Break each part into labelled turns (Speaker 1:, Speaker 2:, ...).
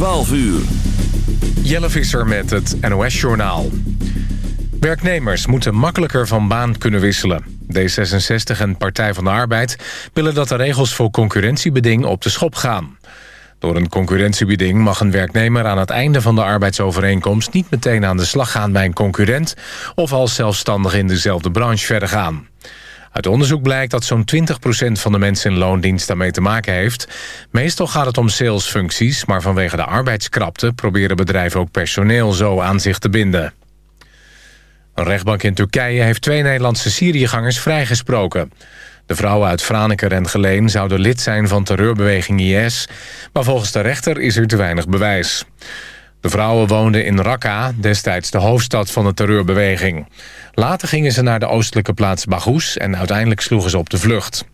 Speaker 1: 12 uur.
Speaker 2: Jelle Visser met het NOS-journaal. Werknemers moeten makkelijker van baan kunnen wisselen. D66 en Partij van de Arbeid willen dat de regels voor concurrentiebeding op de schop gaan. Door een concurrentiebeding mag een werknemer aan het einde van de arbeidsovereenkomst... niet meteen aan de slag gaan bij een concurrent... of als zelfstandig in dezelfde branche verder gaan. Uit onderzoek blijkt dat zo'n 20% van de mensen in loondienst daarmee te maken heeft. Meestal gaat het om salesfuncties, maar vanwege de arbeidskrapte... proberen bedrijven ook personeel zo aan zich te binden. Een rechtbank in Turkije heeft twee Nederlandse Syriëgangers vrijgesproken. De vrouwen uit Franeker en Geleen zouden lid zijn van terreurbeweging IS... maar volgens de rechter is er te weinig bewijs. De vrouwen woonden in Raqqa, destijds de hoofdstad van de terreurbeweging. Later gingen ze naar de oostelijke plaats Baghouz... en uiteindelijk sloegen ze op de vlucht.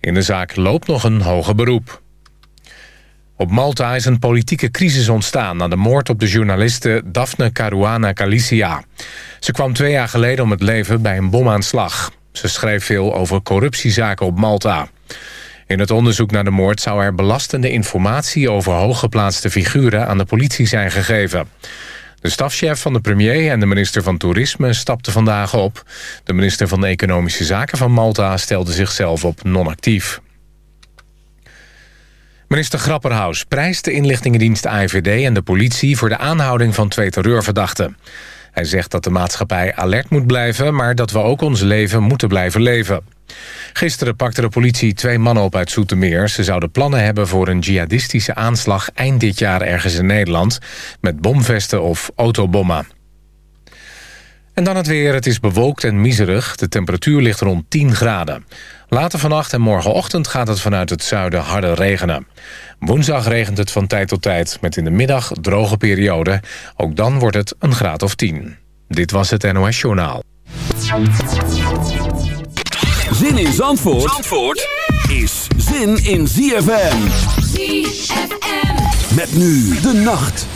Speaker 2: In de zaak loopt nog een hoger beroep. Op Malta is een politieke crisis ontstaan... na de moord op de journaliste Daphne Caruana Galizia. Ze kwam twee jaar geleden om het leven bij een bomaanslag. Ze schreef veel over corruptiezaken op Malta. In het onderzoek naar de moord zou er belastende informatie... over hooggeplaatste figuren aan de politie zijn gegeven. De stafchef van de premier en de minister van Toerisme stapten vandaag op. De minister van Economische Zaken van Malta stelde zichzelf op non-actief. Minister Grapperhaus prijst de inlichtingendienst AIVD en de politie... voor de aanhouding van twee terreurverdachten. Hij zegt dat de maatschappij alert moet blijven... maar dat we ook ons leven moeten blijven leven. Gisteren pakte de politie twee mannen op uit Soetermeer. Ze zouden plannen hebben voor een jihadistische aanslag... eind dit jaar ergens in Nederland... met bomvesten of autobommen. En dan het weer. Het is bewolkt en miserig. De temperatuur ligt rond 10 graden. Later vannacht en morgenochtend gaat het vanuit het zuiden harder regenen. Woensdag regent het van tijd tot tijd met in de middag droge periode. Ook dan wordt het een graad of 10. Dit was het NOS Journaal.
Speaker 1: Zin in Zandvoort, Zandvoort is zin in ZFM.
Speaker 3: ZFM.
Speaker 1: Met nu de nacht.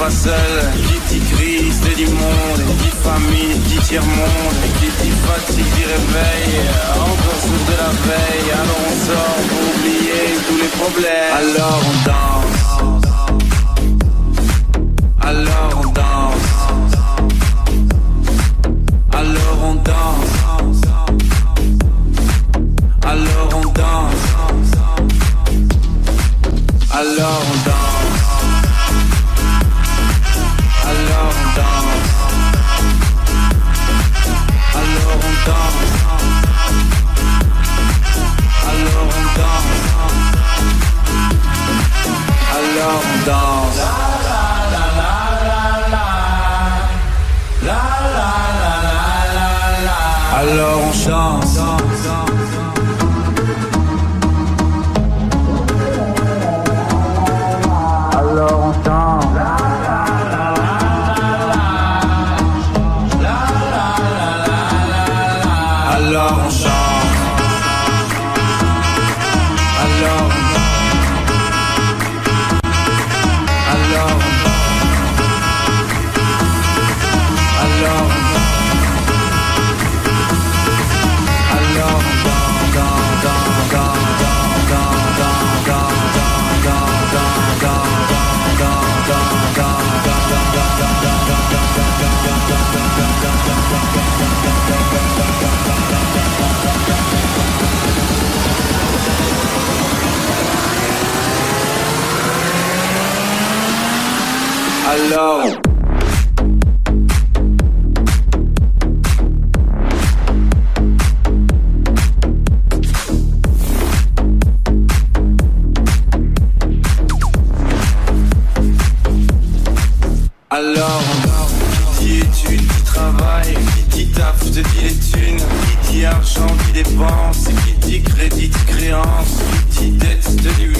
Speaker 4: Qui dit crise, dit l'immonde Qui famille, qui tiers-monde Qui dit fatigue, dit Encore de la veille. Alors on sort pour oublier tous les problèmes. Alors on danse. Alors on danse. Alors on danse. Alors on danse. Alors on danse. Alors on danse. Alors on danse. Alors on chante. Alors. Alors, qui dit qui travaille, qui dit taf, te dit les thunes, qui dit argent, qui dépense, qui dit crédit, créance, qui dit dette, te dit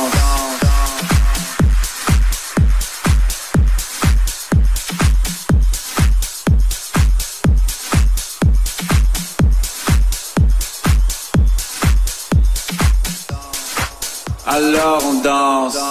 Speaker 4: alors on danse.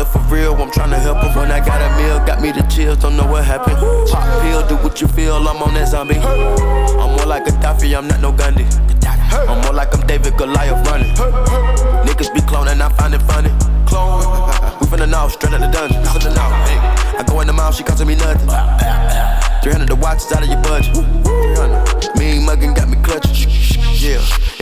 Speaker 5: up for real, I'm tryna help them. When I got a meal, got me the chills, don't know what happened. Pop pill, do what you feel, I'm on that zombie. I'm more like a Daffy, I'm not no Gundy. I'm more like I'm David Goliath running. Niggas be cloning, I find it funny. Clone. We finna know, straight out the dungeon. Finna. I go in the mouth, she costing me nothing. 300 the watch is out of your budget. 300. Mean muggin' got me clutching. Yeah.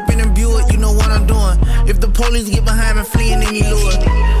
Speaker 6: in Buick, you know what I'm doing. If the police get behind me, fleeing any lure.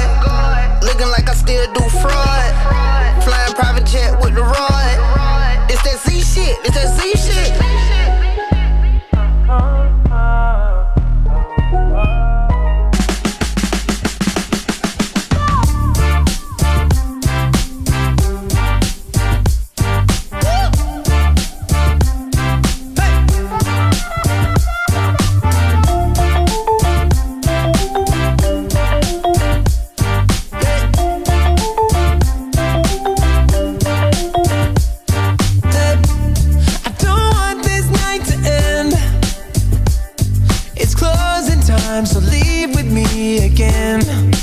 Speaker 7: in.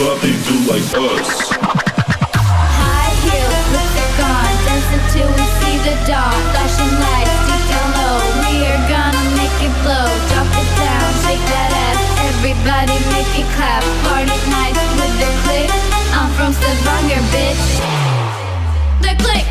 Speaker 8: club, they do like us. High
Speaker 9: heels, lipstick on, dance until we see the dawn. Flashing lights, deep down low, we are gonna make it blow. Drop it down, shake that ass, everybody make it clap. Party night with the click, I'm from Stavanger, bitch. The click.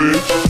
Speaker 10: bitch.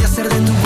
Speaker 11: y hacer de tu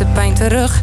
Speaker 3: De pijn terug.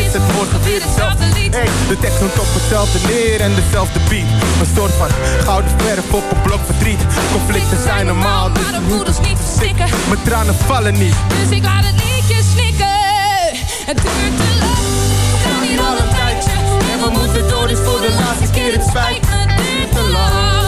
Speaker 12: het morgen weer hetzelfde
Speaker 3: lied. Hey,
Speaker 12: de tekst noemt op hetzelfde neer en dezelfde beat. Een soort van gouden verf op een blok verdriet. Conflicten zijn normaal, dus Maar de je moet voeders niet verstikken. Mijn tranen vallen niet.
Speaker 3: Dus ik laat het liedje snikken. Het duurt te lang. We staan hier al een tijdje. En we moeten door, dus voor de laatste keer het spijt me. Het duurt te lang.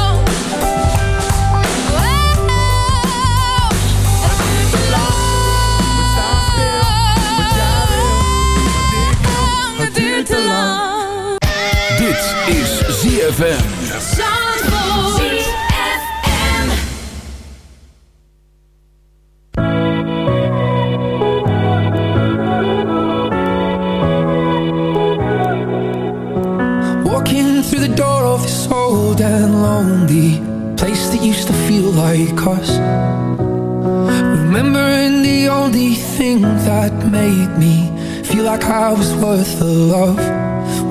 Speaker 7: Was worth the love.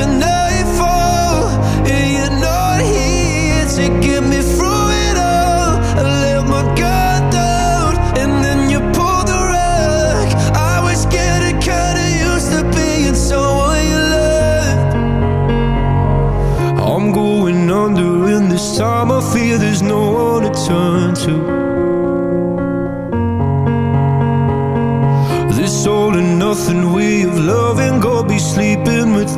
Speaker 11: into nightfall,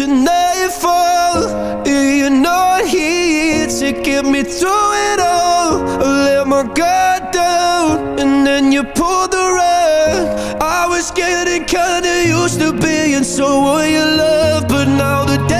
Speaker 11: till nightfall. You're not here to get me through it all. I let my guard down And then you pulled the rug. I was getting kinda used to being so what you love But now the day